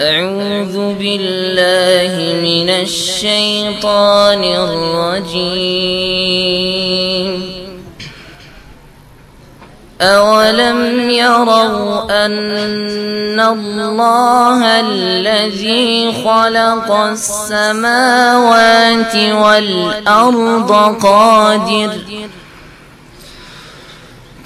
أعوذ بالله من الشيطان الرجيم. أولم يروا أن الله الذي خلق السماوات والأرض قادر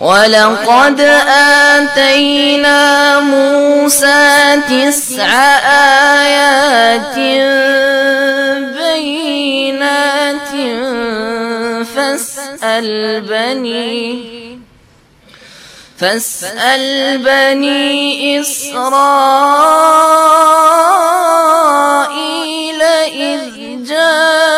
ولقد آتينا موسى تسع آيات بينات فاسأل بني فاسأل بني إسرائيل إذ جاءهم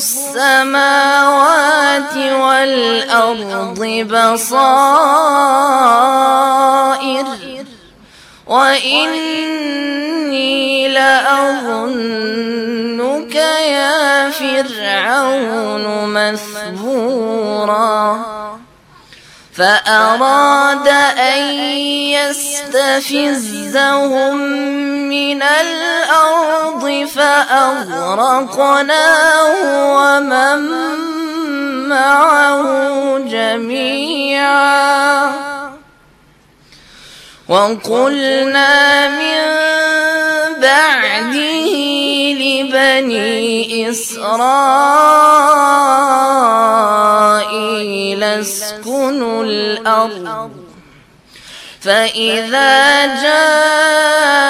السماوات والأرض بصائر وإني لأظنك يا فرعون مثبورا. فأراد أن يستفزهم من الأرض فأغرقناه ومن معه جميعا. وقلنا من بعده لبني إسرائيل اسكنوا الأرض فإذا جاء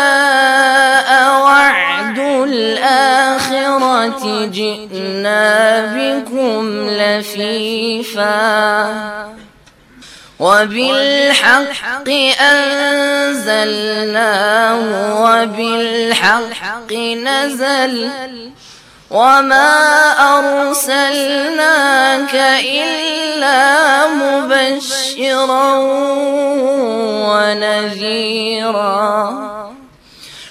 الآخرة جئنا بكم لفيفا. وبالحق أنزلناه وبالحق نزل. وما أرسلناك إلا مبشرا ونذيرا.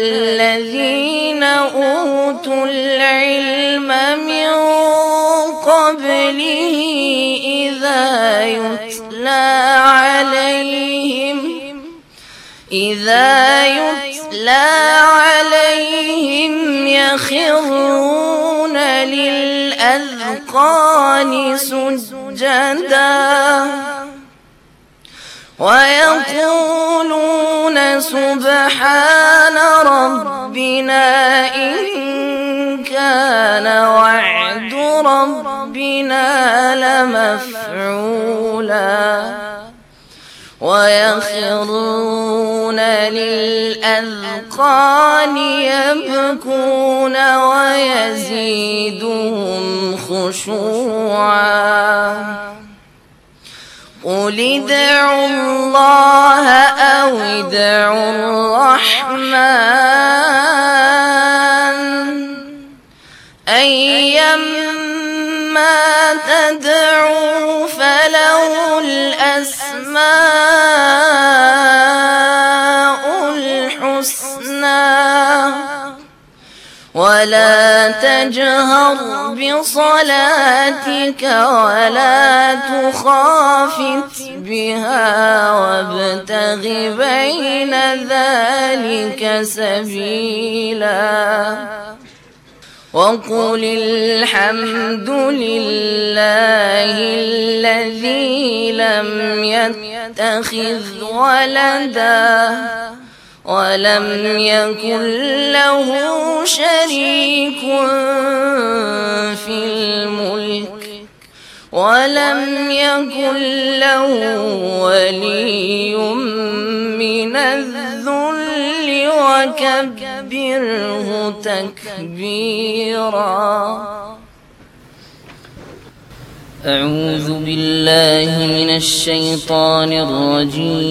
الذين أوتوا العلم من قبله إذا يتلى عليهم إذا يتلى عليهم يخرون للأذقان سجدا ويقولون سبحان ربنا إن كان وعد ربنا لمفعولا ويخرون للأذقان يبكون ويزيدهم خشوعا قل ادعوا الله أو ادعوا الرحمن أيما تدعوا فله الأسماء ولا تجهر بصلاتك ولا تخافت بها وابتغ بين ذلك سبيلا. وقل الحمد لله الذي لم يتخذ ولدا. ولم يكن له شريك في الملك. ولم يكن له ولي من الذل وكبره تكبيرا. أعوذ بالله من الشيطان الرجيم.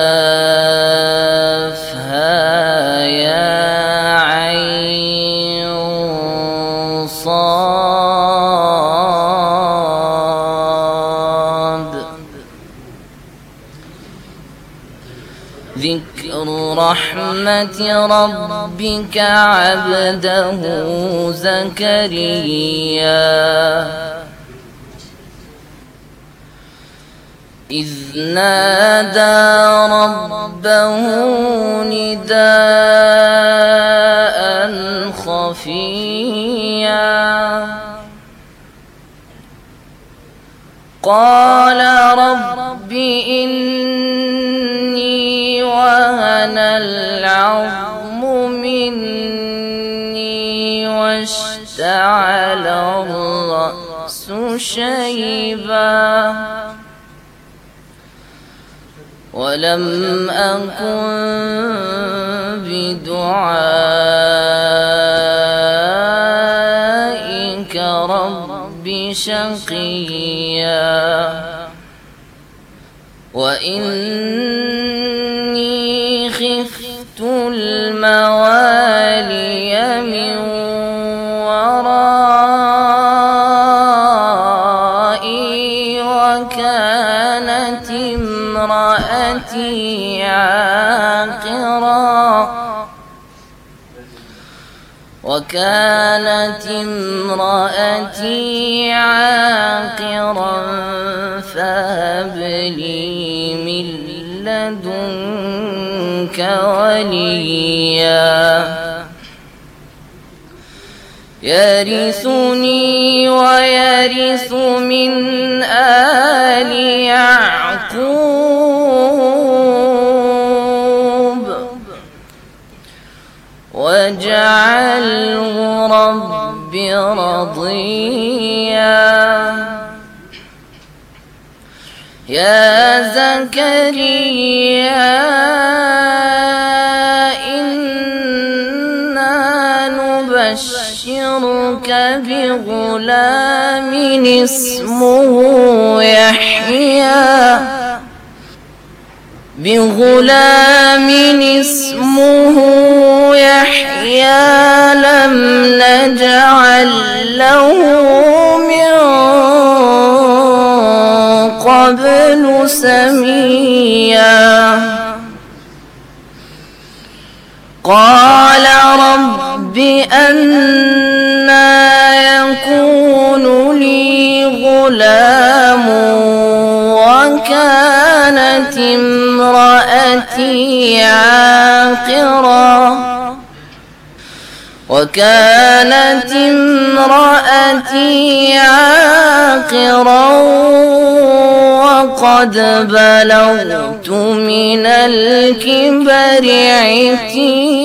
ذكر رحمة ربك عبده زكريا. إذ نادى ربه نداء خفيا. قال رب إني وهن العظم مني واشتعل الرأس شيبا. ولم أكن بدعائك رب شقيا. وإني عاقرا وكانت امرأتي عاقرا فهب لي من لدنك وليا. يرثني ويرث من آل يعقوب. واجعله رب رضيا. يا زكريا إنا نبشرك بغلام اسمه يحيى. بغلام اسمه يحيى لم نجعل له من قبل سميا. قال رب أنا يكون لي غلام وكانت امرأتي عاقرا وكانت امرأتي عاقرا وقد بلغت من الكبر عتيا.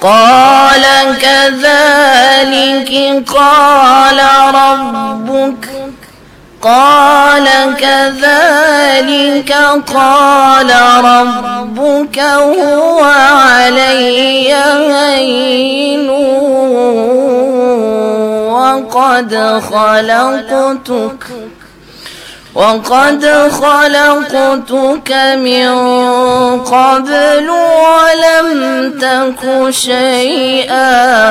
قال كذلك قال ربك. قال كذلك قال ربك هو علي هين وقد خلقتك وقد خلقتك من قبل ولم تك شيئا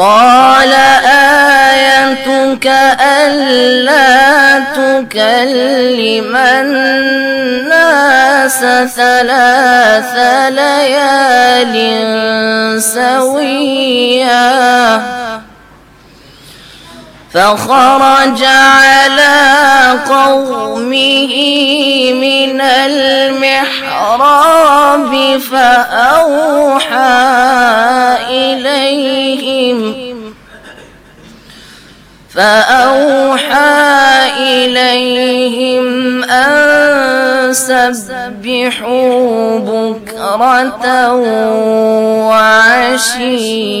قال آيتك ألا تكلم الناس ثلاث ليال سويا فخرج على قومه من المحراب فأوحى إليهم فأوحى إليهم أن سبحوا بكرة وعشيا.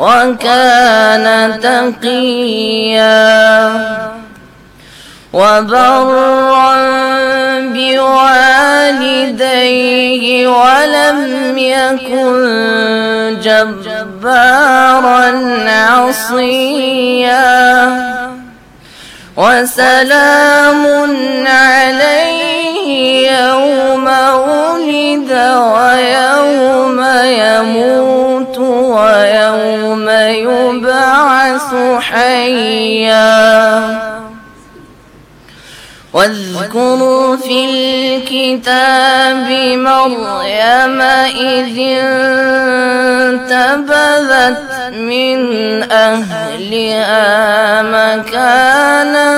وكان تقيا وبرا بوالديه ولم يكن جبارا عصيا وسلام عليه يبعث حيا واذكر في الكتاب مريم إذ انتبذت من أهلها مكانا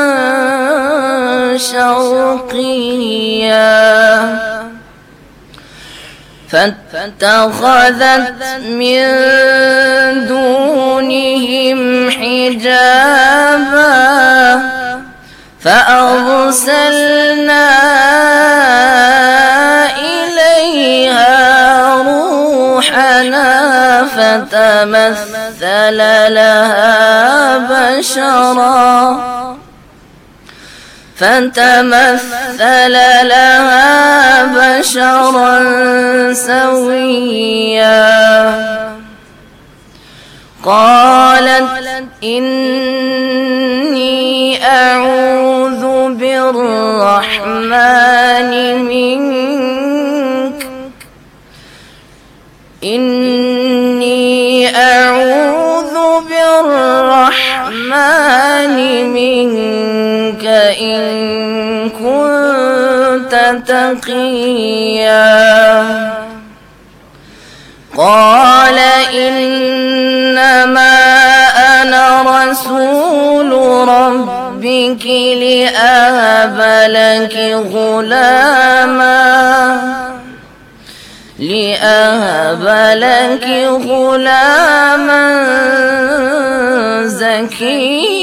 شرقيا. فاتخذت من دونهم حجابا فأرسلنا إليها روحنا فتمثل لها بشرا فتمثل لها بشرا سويا قالت إني أعوذ بالرحمن منك إني تقيا قال إنما أنا رسول ربك لأهب لك غلاما. لأهب لك غلاما زكيا.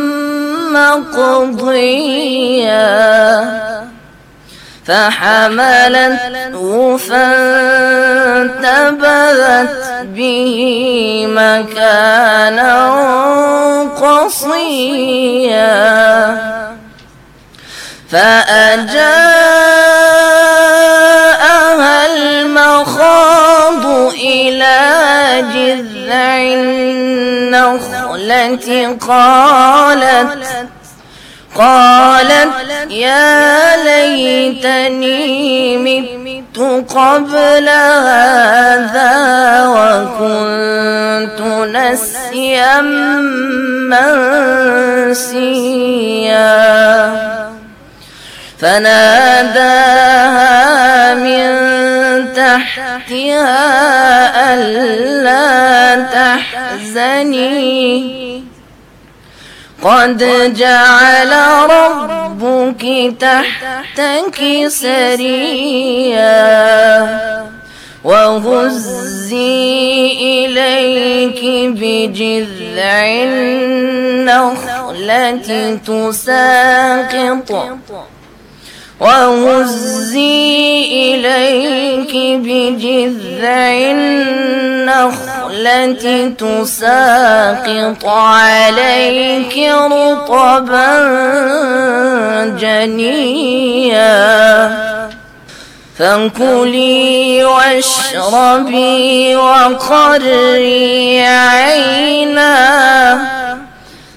مقضيا فحملته فانتبذت به مكانا قصيا فأجاءها المخاض إلى جذع النخلة قالت قالت يا ليتني مت قبل هذا وكنت نسيا منسيا. فناداها من تحتها ألا تحزني قد جعل ربك تحتك سريا. وهزي إليك بجذع النخلة تساقط. وهزي إليك بجذع النخلة تساقط عليك رطبا جنيا فكلي واشربي وقري عينا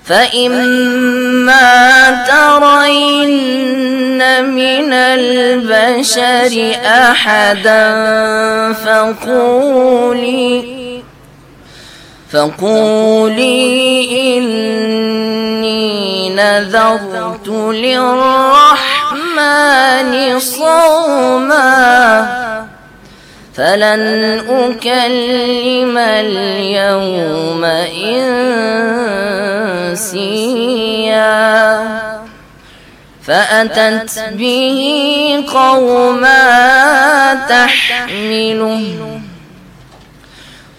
فإما ترين من البشر أحدا فقولي فقولي إني نذرت للرحمن صوما فلن أكلم اليوم إنسيا فأتت به قوما تحمله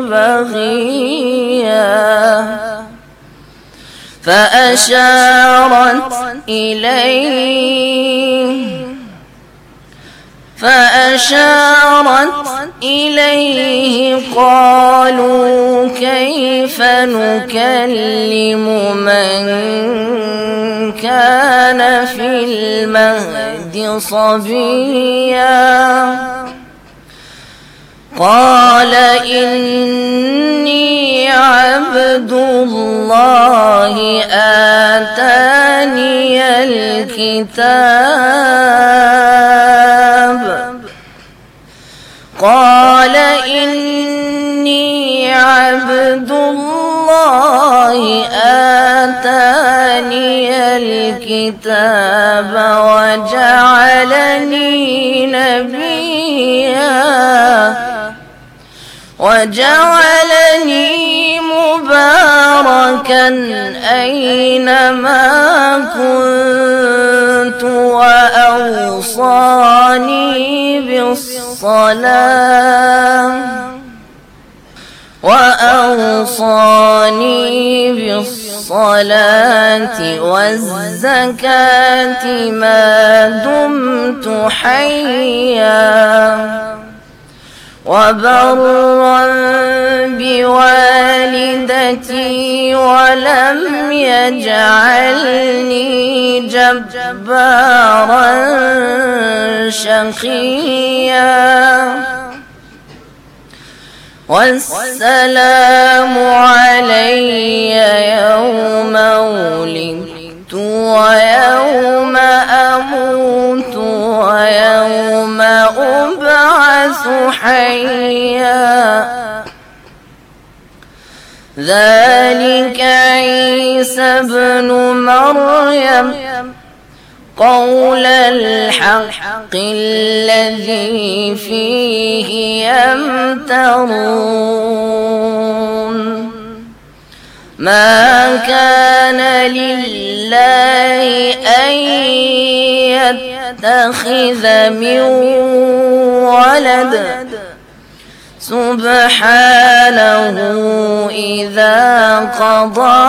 بغيا فأشارت إليه فأشارت إليه قالوا كيف نكلم من كان في المهد صبيا قال إني عبد الله آتاني الكتاب. قال إني عبد الله آتاني الكتاب وجعلني نبيا. وجعلني مباركا أينما كنت وأوصاني بالصلاة وأوصاني بالصلاة والزكاة ما دمت حيا وبرا بوالدتي ولم يجعلني جبارا شقيا. والسلام علي يوم ولدت. ويوم أموت ويوم أبعث حيا. ذلك عيسى ابن مريم. قول الحق الذي فيه يمترون. ما كان لله أن يتخذ من ولد. سبحانه إذا قضى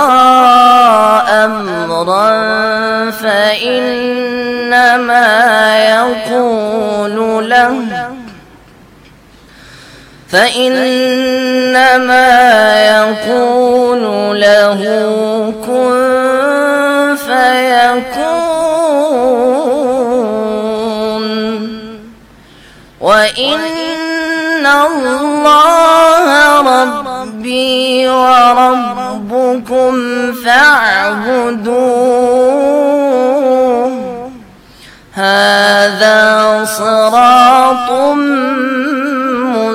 أمرا فإنما يقول له فإنما يقول له كن فيكون. وإن الله ربي وربكم فاعبدوه. هذا صراط